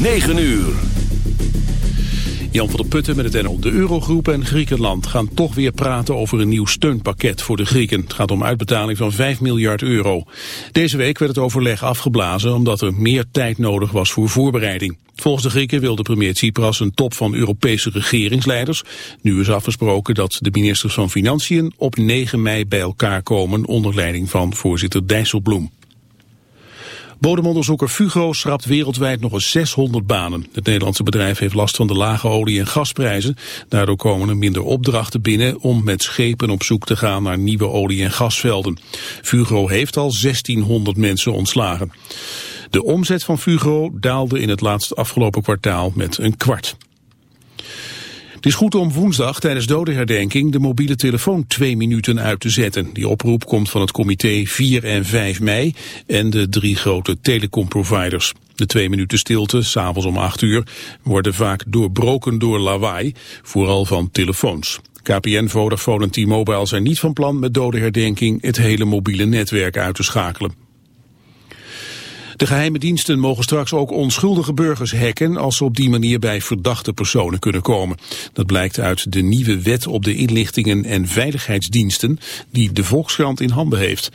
9 uur. Jan van der Putten met het NL. De Eurogroep en Griekenland gaan toch weer praten over een nieuw steunpakket voor de Grieken. Het gaat om uitbetaling van 5 miljard euro. Deze week werd het overleg afgeblazen omdat er meer tijd nodig was voor voorbereiding. Volgens de Grieken wilde premier Tsipras een top van Europese regeringsleiders. Nu is afgesproken dat de ministers van Financiën op 9 mei bij elkaar komen onder leiding van voorzitter Dijsselbloem. Bodemonderzoeker Fugro schrapt wereldwijd nog eens 600 banen. Het Nederlandse bedrijf heeft last van de lage olie- en gasprijzen. Daardoor komen er minder opdrachten binnen om met schepen op zoek te gaan naar nieuwe olie- en gasvelden. Fugro heeft al 1600 mensen ontslagen. De omzet van Fugro daalde in het laatste afgelopen kwartaal met een kwart. Het is goed om woensdag tijdens dodenherdenking de mobiele telefoon twee minuten uit te zetten. Die oproep komt van het comité 4 en 5 mei en de drie grote telecomproviders. De twee minuten stilte, s'avonds om 8 uur, worden vaak doorbroken door lawaai, vooral van telefoons. KPN, Vodafone en T-Mobile zijn niet van plan met dodenherdenking het hele mobiele netwerk uit te schakelen. De geheime diensten mogen straks ook onschuldige burgers hacken als ze op die manier bij verdachte personen kunnen komen. Dat blijkt uit de nieuwe wet op de inlichtingen en veiligheidsdiensten die de Volkskrant in handen heeft.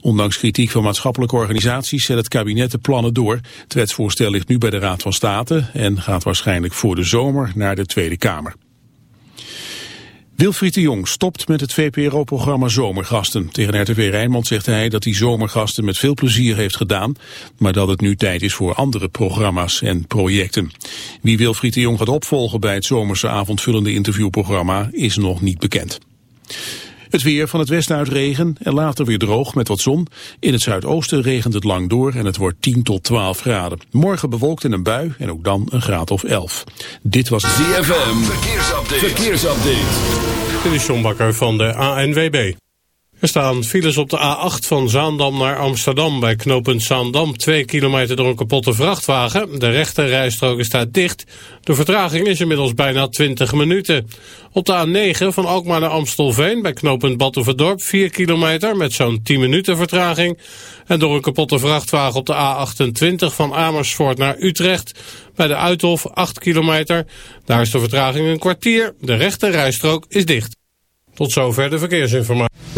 Ondanks kritiek van maatschappelijke organisaties zet het kabinet de plannen door. Het wetsvoorstel ligt nu bij de Raad van State en gaat waarschijnlijk voor de zomer naar de Tweede Kamer. Wilfried de Jong stopt met het VPRO-programma Zomergasten. Tegen RTV Rijnmond zegt hij dat hij Zomergasten met veel plezier heeft gedaan, maar dat het nu tijd is voor andere programma's en projecten. Wie Wilfried de Jong gaat opvolgen bij het zomerse avondvullende interviewprogramma is nog niet bekend. Het weer van het westen uit regen en later weer droog met wat zon. In het zuidoosten regent het lang door en het wordt 10 tot 12 graden. Morgen bewolkt in een bui en ook dan een graad of 11. Dit was ZFM. Verkeersupdate. Verkeersupdate. Dit is John Bakker van de ANWB. Er staan files op de A8 van Zaandam naar Amsterdam. Bij knooppunt Zaandam 2 kilometer door een kapotte vrachtwagen. De rechte rijstrook staat dicht. De vertraging is inmiddels bijna 20 minuten. Op de A9 van Alkmaar naar Amstelveen bij knooppunt Battenverdorp 4 kilometer met zo'n 10 minuten vertraging. En door een kapotte vrachtwagen op de A28 van Amersfoort naar Utrecht bij de Uithof 8 kilometer. Daar is de vertraging een kwartier. De rechte rijstrook is dicht. Tot zover de verkeersinformatie.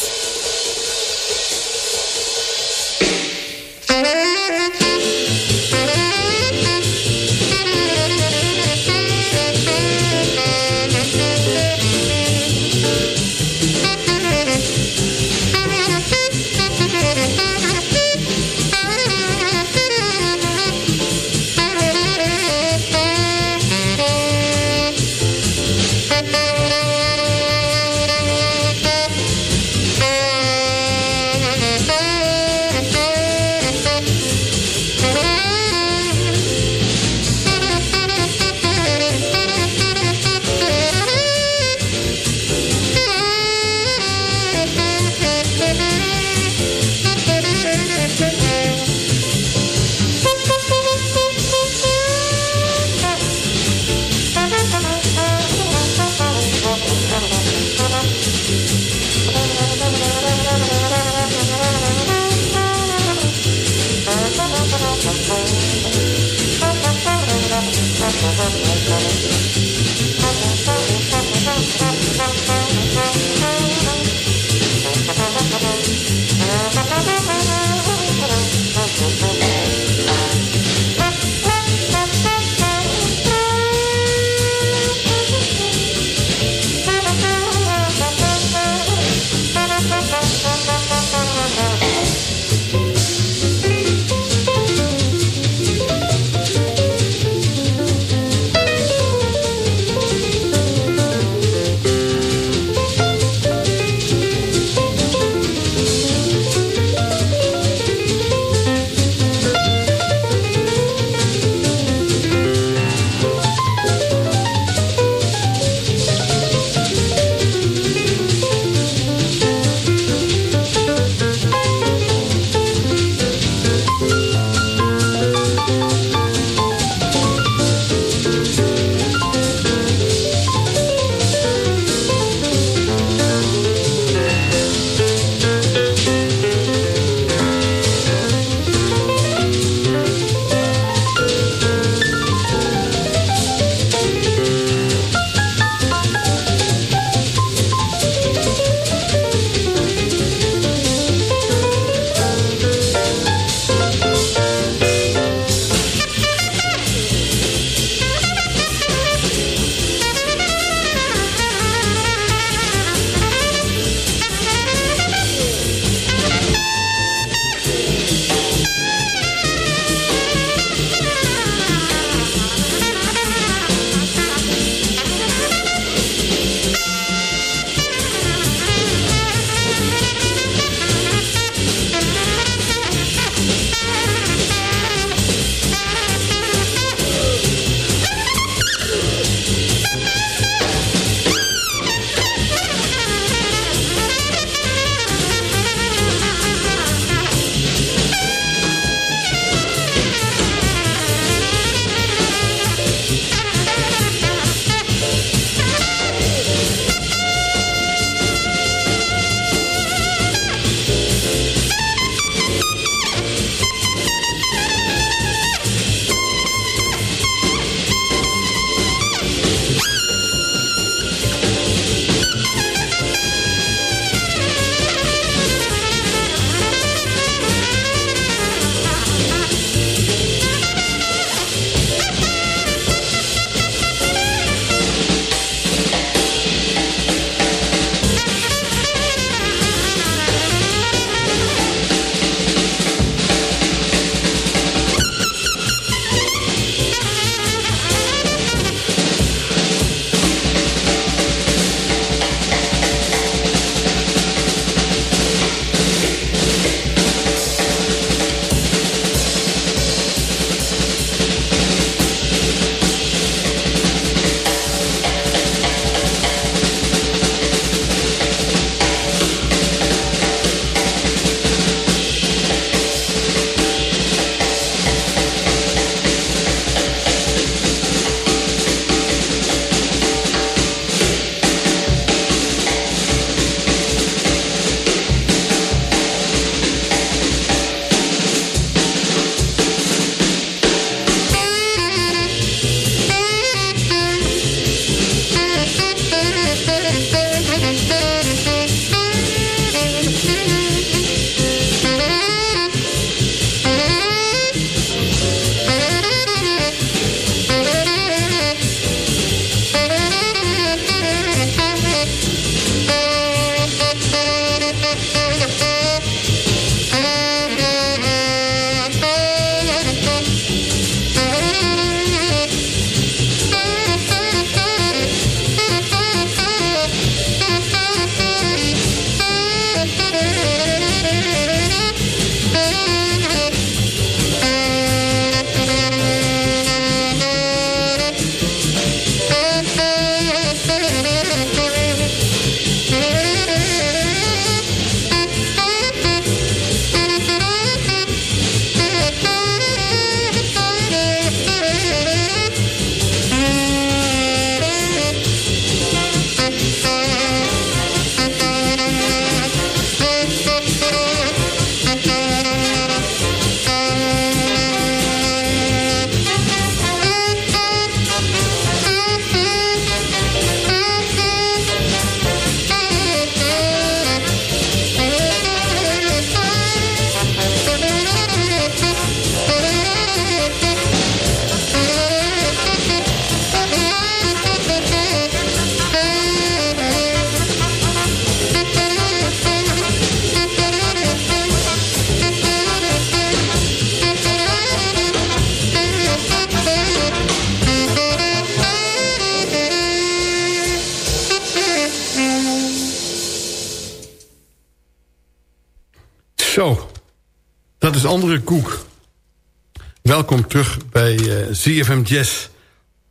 ZFM Jazz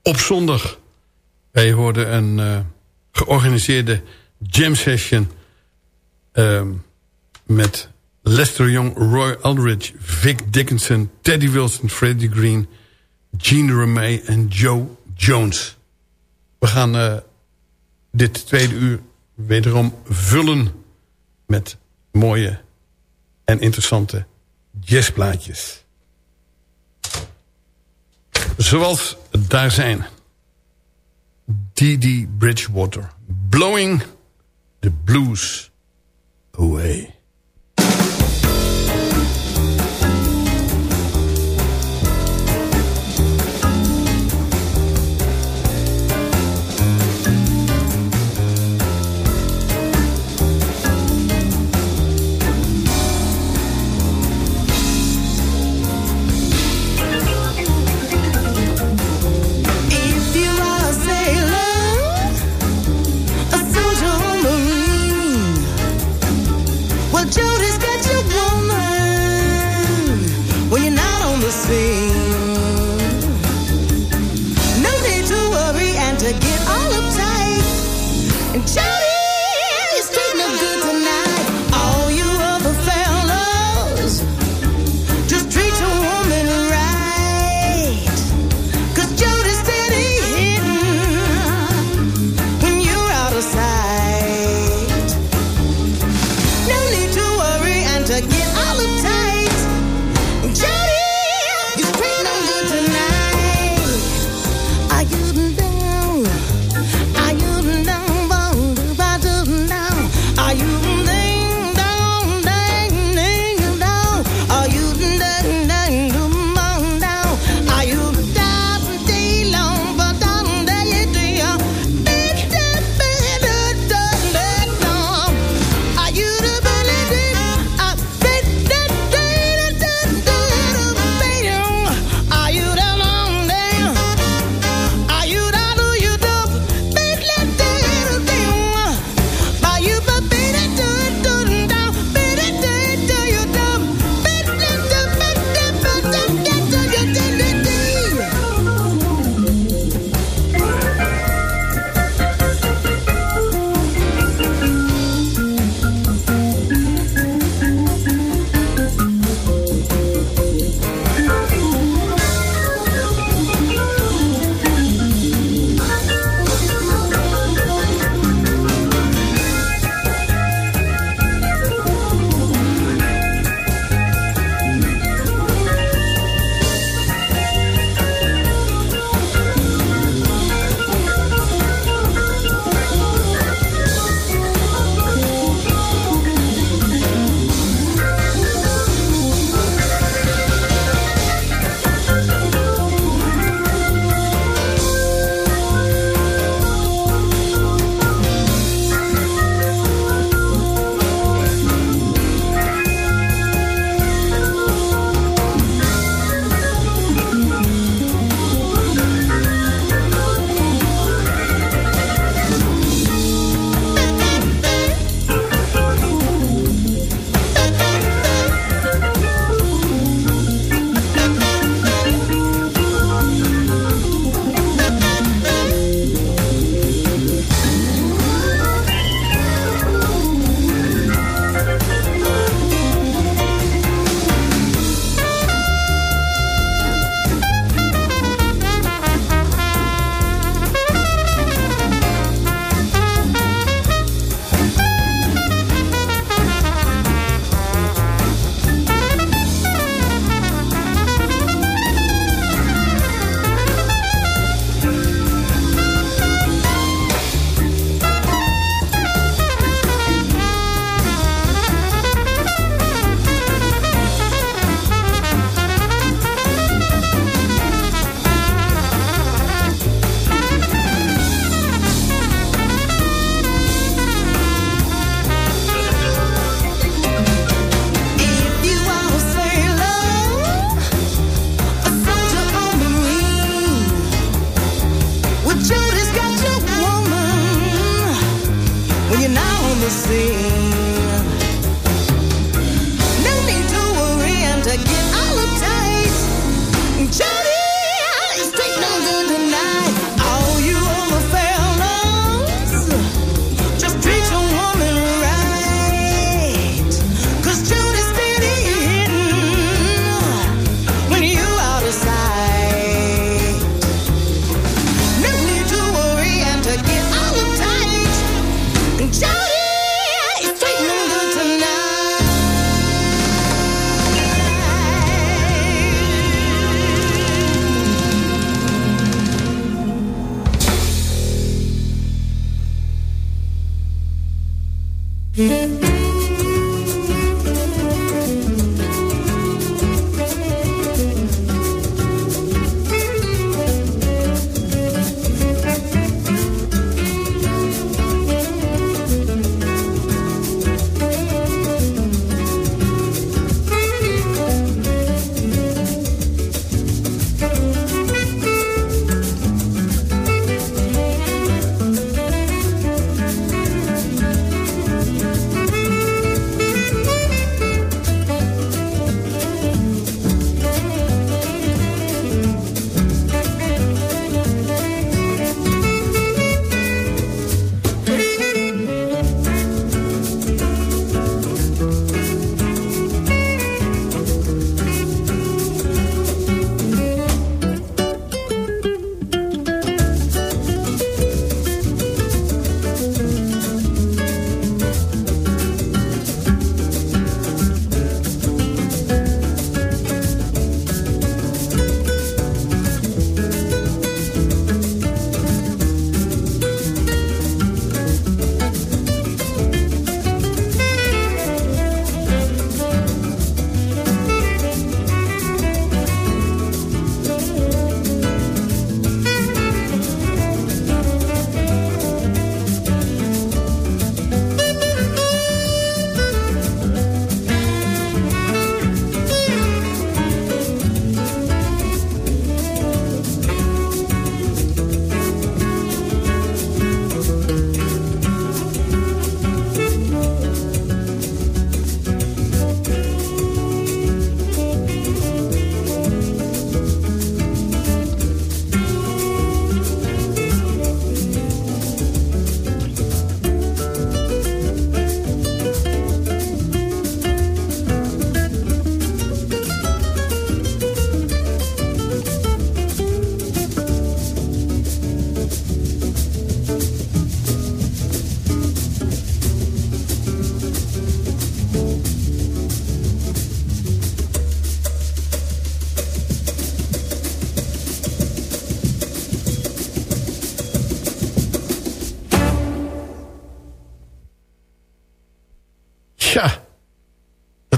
op zondag. Wij hoorden een uh, georganiseerde jam session... Uh, met Lester Young, Roy Aldridge, Vic Dickinson... Teddy Wilson, Freddie Green, Gene Remey en Joe Jones. We gaan uh, dit tweede uur wederom vullen met mooie en interessante jazzplaatjes. Zoals daar zijn. D.D. Bridgewater. Blowing the blues away.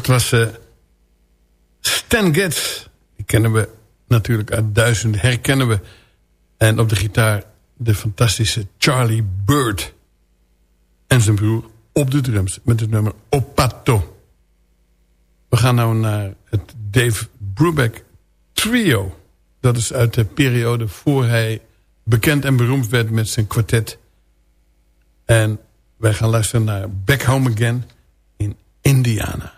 Was uh, Stan Getz. Die kennen we natuurlijk uit duizenden, herkennen we. En op de gitaar de fantastische Charlie Bird. En zijn broer op de drums met het nummer Opato. We gaan nou naar het Dave Brubeck Trio. Dat is uit de periode voor hij bekend en beroemd werd met zijn kwartet. En wij gaan luisteren naar Back Home Again in Indiana.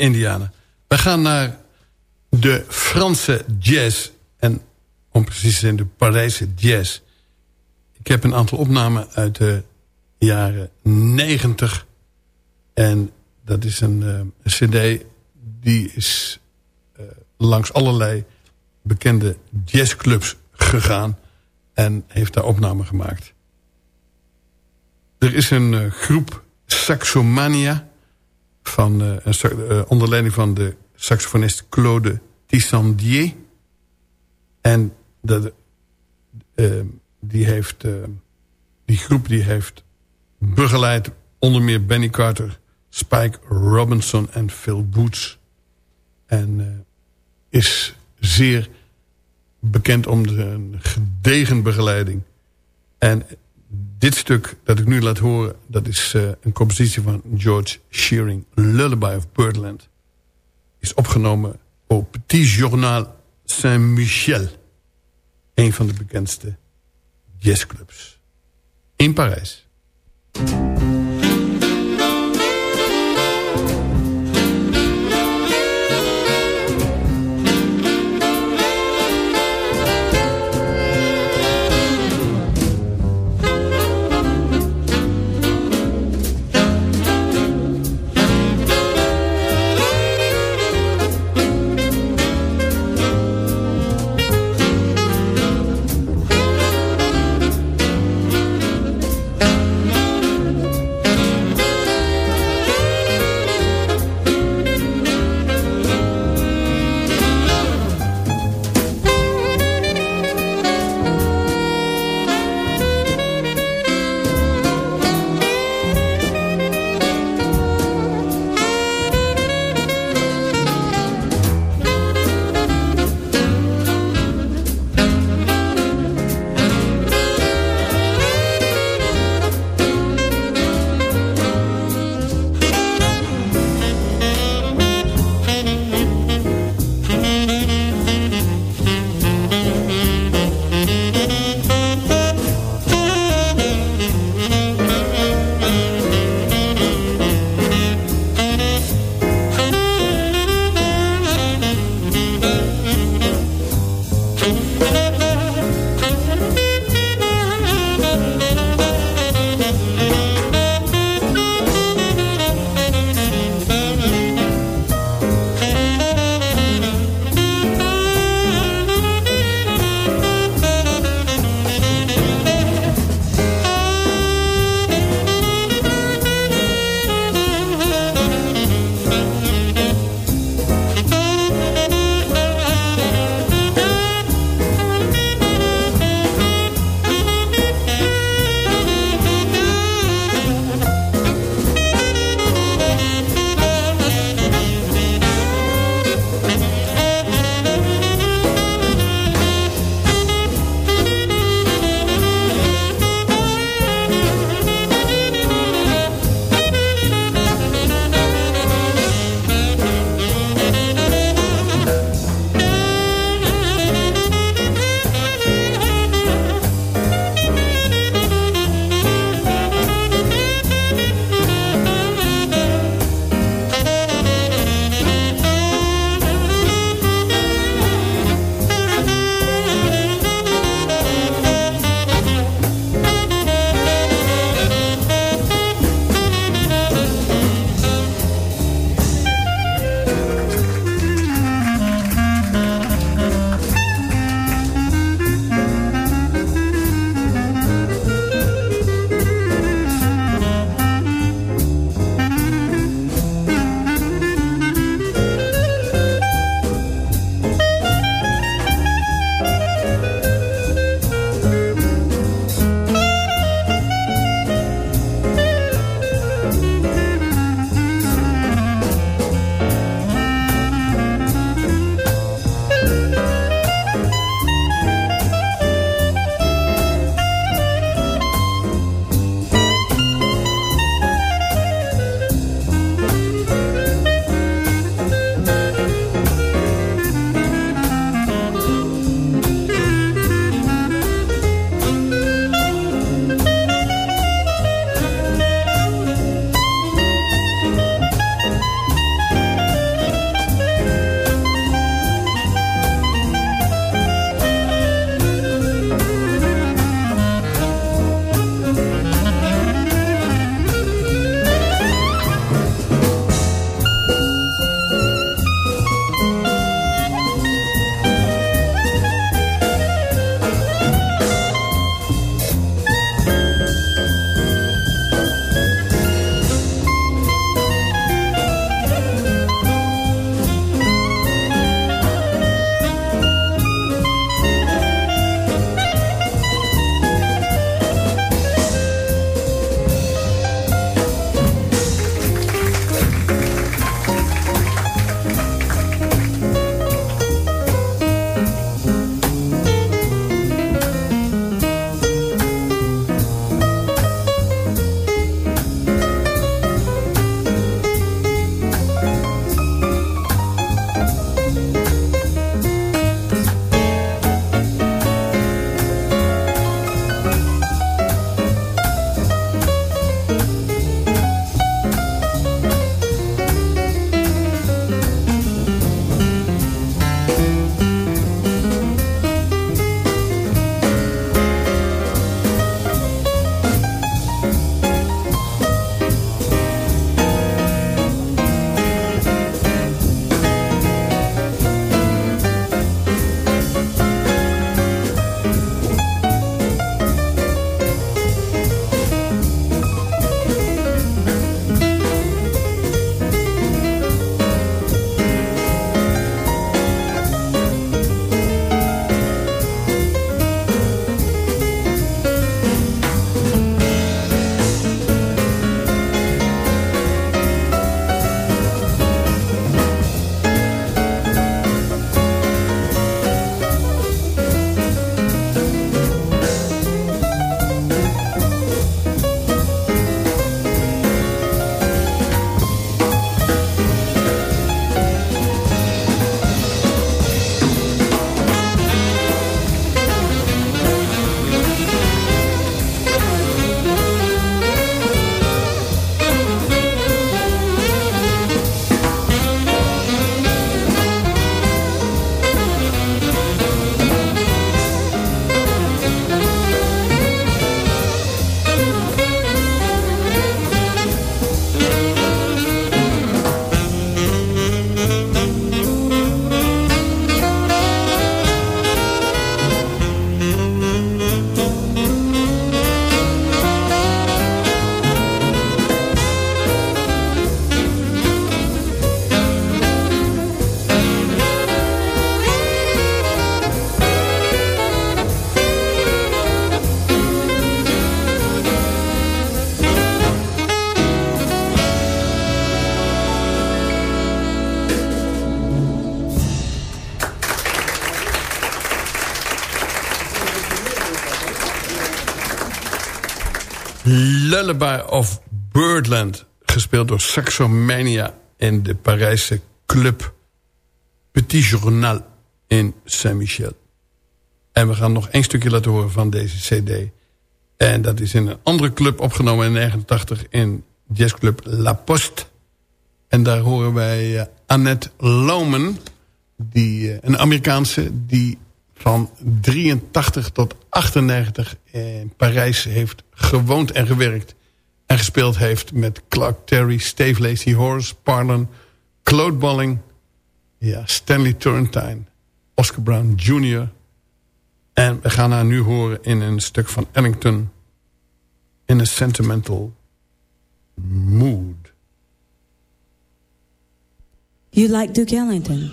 Indiana. We gaan naar de Franse jazz. En om precies te zijn de Parijse jazz. Ik heb een aantal opnamen uit de jaren 90. En dat is een, een cd die is uh, langs allerlei bekende jazzclubs gegaan. En heeft daar opnamen gemaakt. Er is een uh, groep Saxomania. Van, uh, onder leiding van de saxofonist Claude Tissandier. En uh, die, heeft, die groep die heeft begeleid onder meer Benny Carter, Spike Robinson en Phil Boots. En is zeer bekend om de gedegen begeleiding. En dit stuk dat ik nu laat horen... dat is uh, een compositie van George Shearing. Lullaby of Birdland. Is opgenomen op Petit Journal Saint-Michel. Een van de bekendste jazzclubs. In Parijs. Lullaby of Birdland. Gespeeld door Saxomania in de Parijse club Petit Journal in Saint-Michel. En we gaan nog één stukje laten horen van deze cd. En dat is in een andere club opgenomen in 1989 in jazzclub La Poste. En daar horen wij uh, Annette Loman, die, uh, een Amerikaanse... die van 83 tot 98 in Parijs heeft gewoond en gewerkt. En gespeeld heeft met Clark Terry, Steve Lacey, Horace Parlin, Claude Bolling... Ja, Stanley Turrentine, Oscar Brown Jr. En we gaan haar nu horen in een stuk van Ellington... in a sentimental mood. You like Duke Ellington?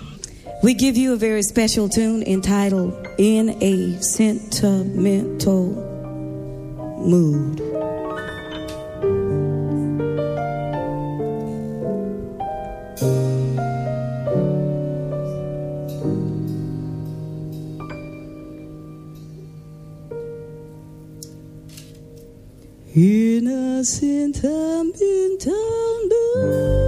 We give you a very special tune entitled In a Sentimental Mood. In a sentimental mood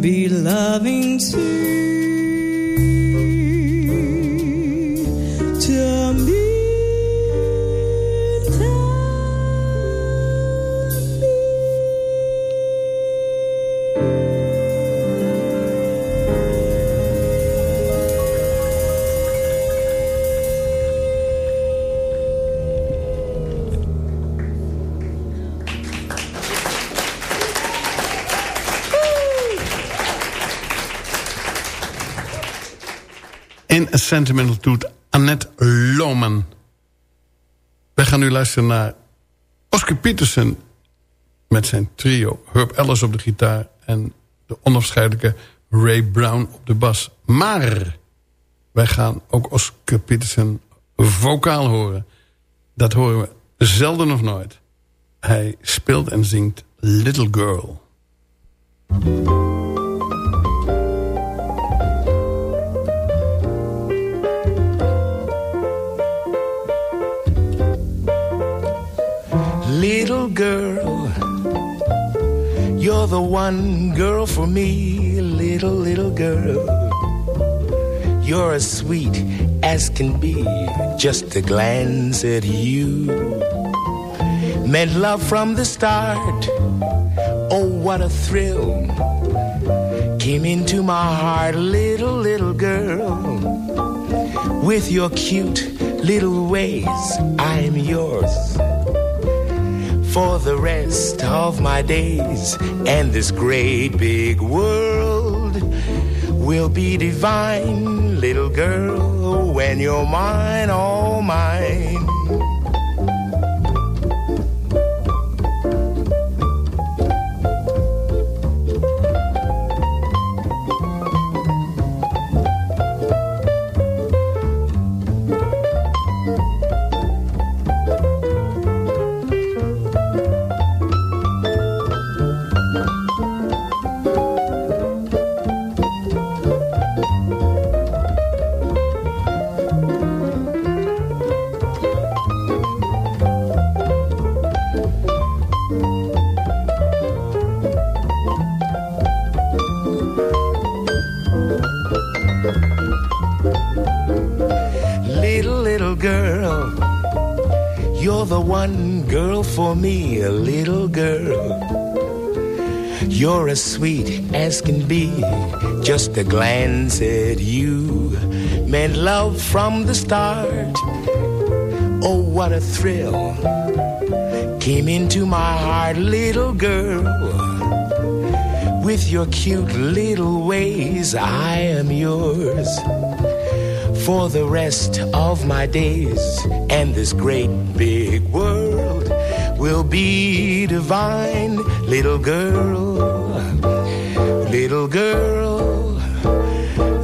be loving too. Sentimental Toot, Annette Lohman. We gaan nu luisteren naar Oscar Peterson... met zijn trio. Herb Ellis op de gitaar... en de onafscheidelijke Ray Brown op de bas. Maar wij gaan ook Oscar Peterson vocaal horen. Dat horen we zelden of nooit. Hij speelt en zingt Little Girl. Girl, you're the one girl for me, little, little girl. You're as sweet as can be, just a glance at you. Meant love from the start, oh, what a thrill. came into my heart, little, little girl. With your cute little ways, I'm yours. For the rest of my days, and this great big world will be divine, little girl, when you're mine, all mine. As can be, just a glance at you meant love from the start. Oh, what a thrill came into my heart, little girl. With your cute little ways, I am yours for the rest of my days. And this great big world will be divine, little girl, little girl.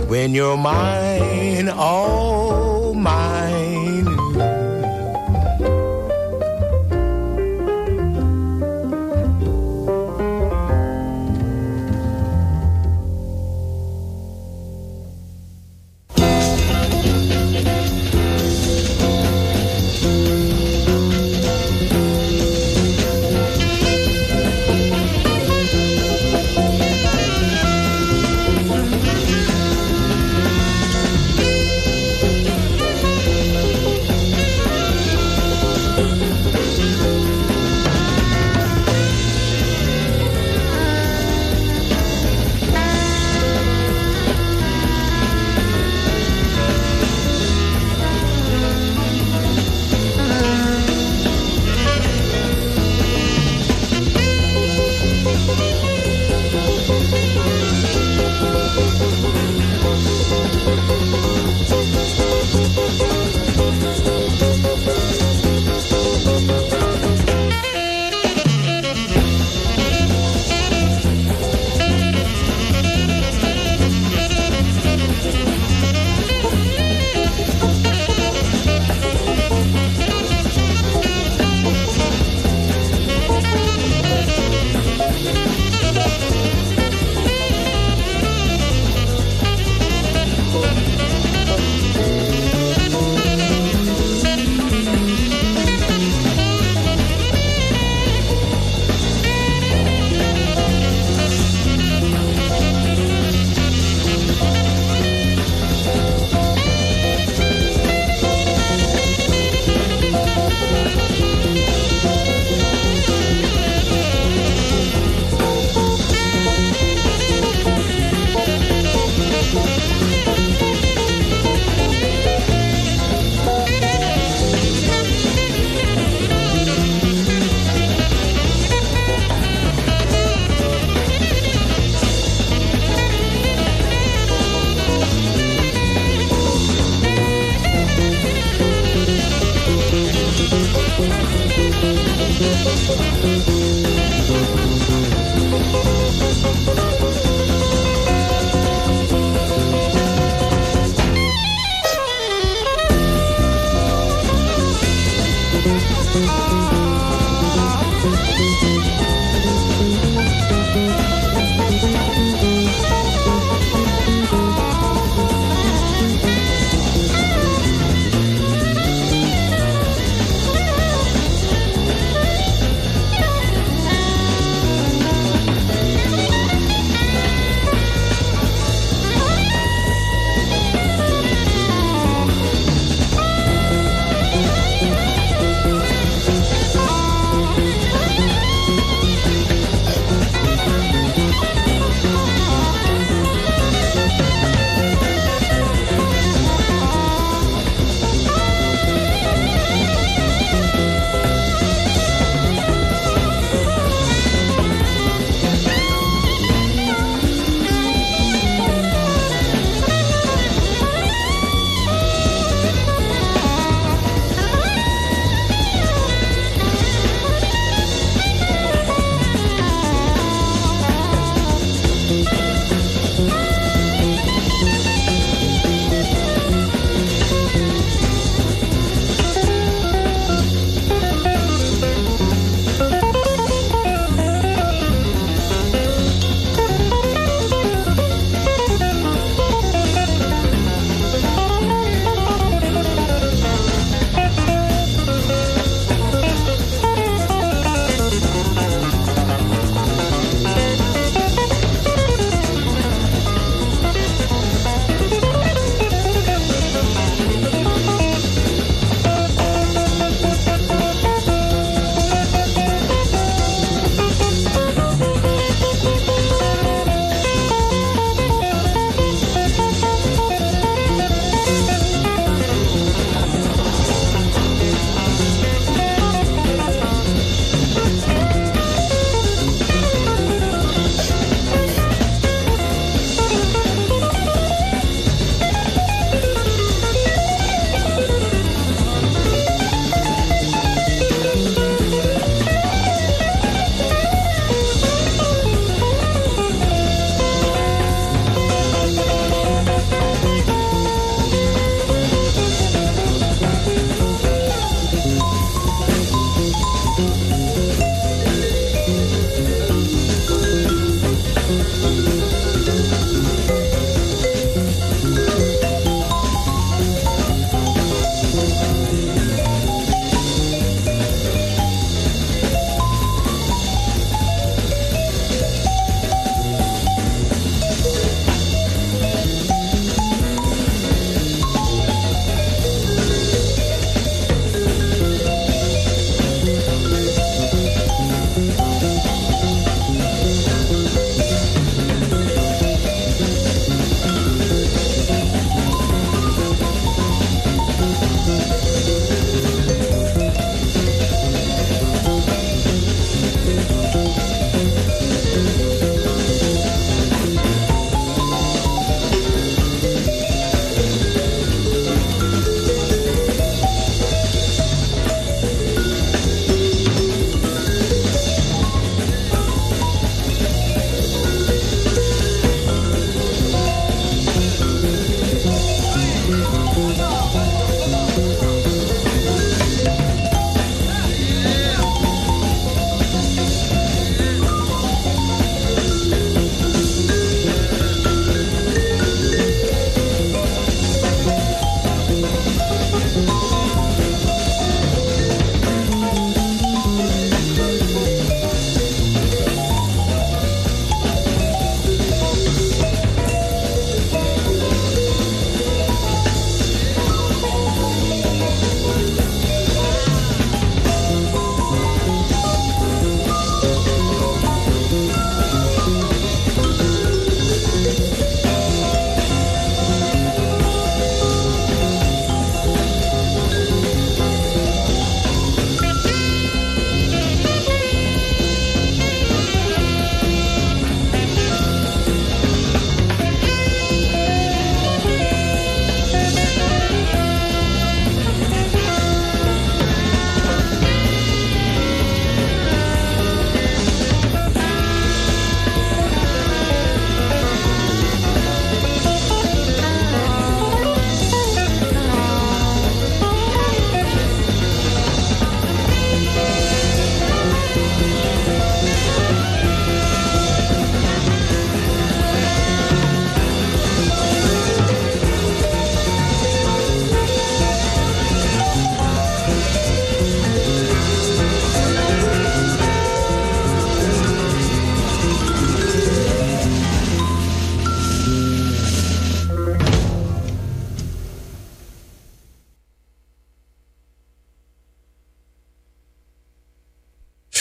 When you're mine, all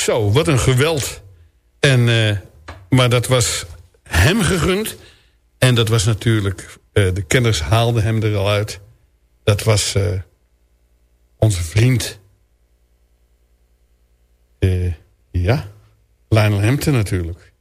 Zo, wat een geweld. En, eh, maar dat was hem gegund. En dat was natuurlijk... Uh, de kenners haalden hem er al uit. Dat was uh, onze vriend... ja, Lionel Hampton natuurlijk.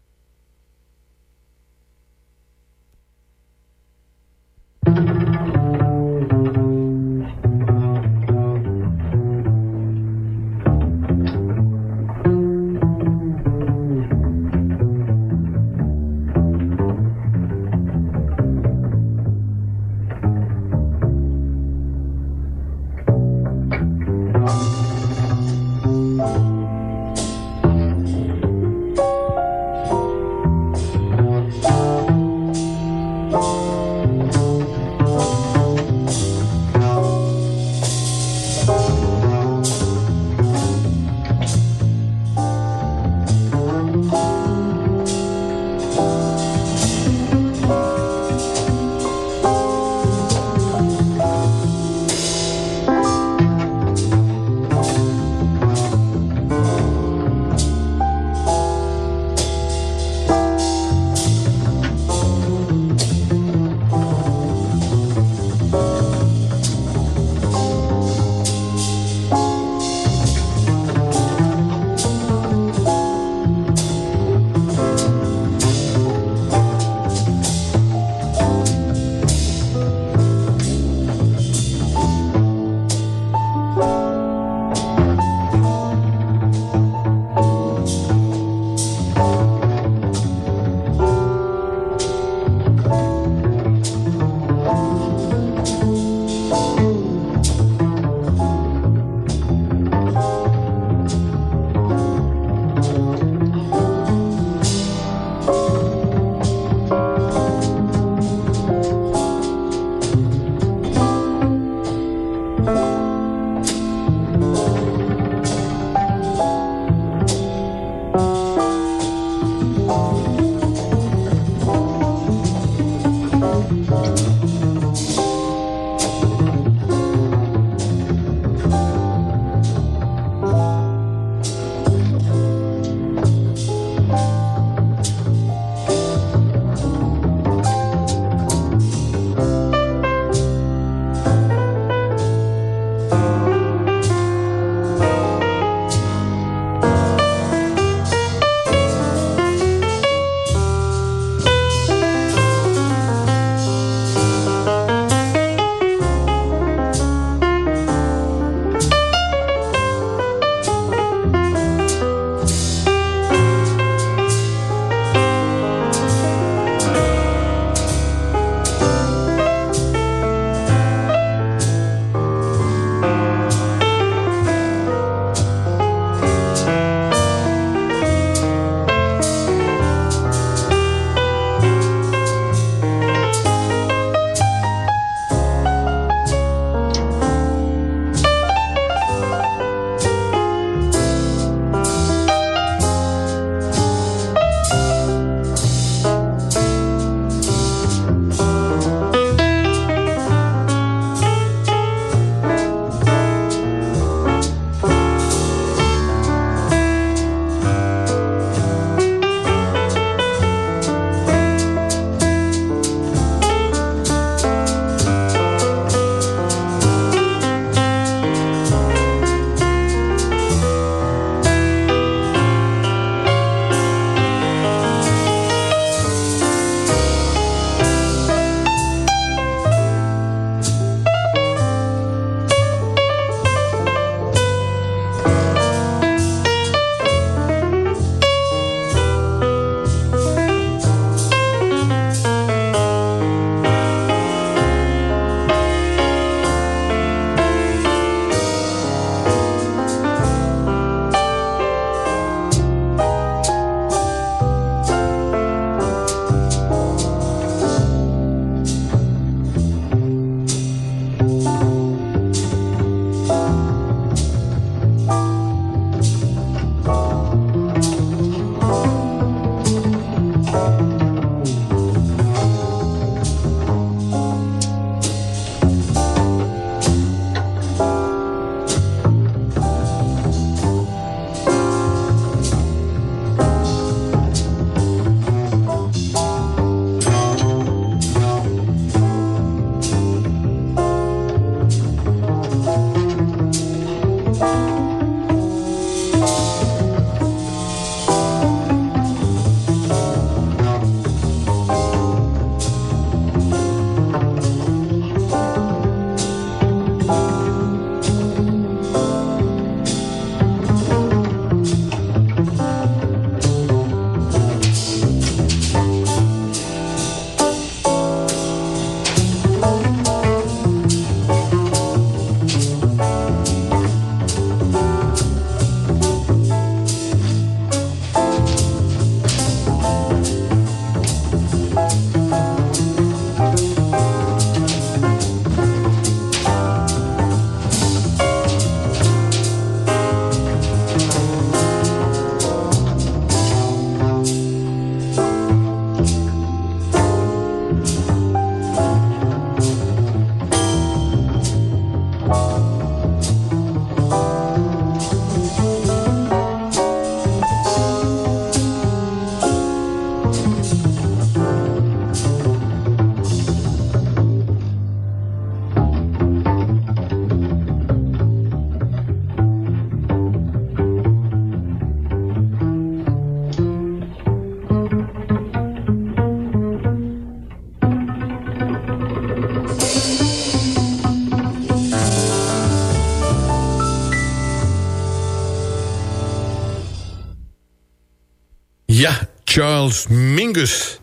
Charles Mingus.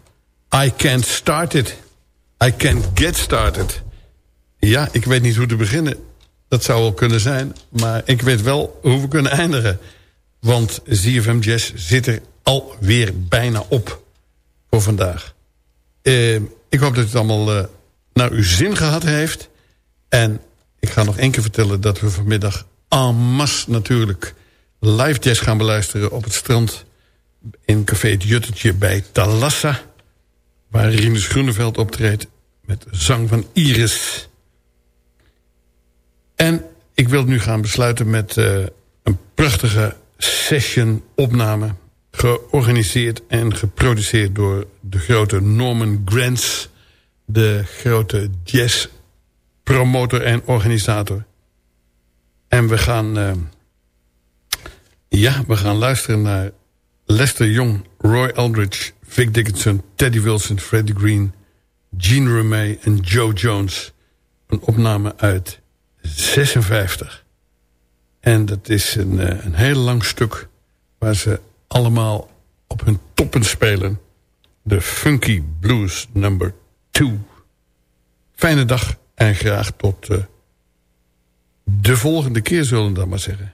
I can't start it. I can't get started. Ja, ik weet niet hoe te beginnen. Dat zou wel kunnen zijn. Maar ik weet wel hoe we kunnen eindigen. Want ZFM Jazz zit er alweer bijna op voor vandaag. Uh, ik hoop dat het allemaal uh, naar uw zin gehad heeft. En ik ga nog één keer vertellen dat we vanmiddag en masse natuurlijk live jazz gaan beluisteren op het strand in Café het Juttertje bij Talassa. Waar Rinus Groeneveld optreedt met zang van Iris. En ik wil nu gaan besluiten met uh, een prachtige session opname. Georganiseerd en geproduceerd door de grote Norman Grants. De grote jazz promotor en organisator. En we gaan... Uh, ja, we gaan luisteren naar Lester Young, Roy Eldridge, Vic Dickinson, Teddy Wilson, Freddie Green, Gene Remey en Joe Jones. Een opname uit 56. En dat is een, eh, een heel lang stuk waar ze allemaal op hun toppen spelen. De Funky Blues number 2. Fijne dag en graag tot uh, de volgende keer zullen we dan maar zeggen.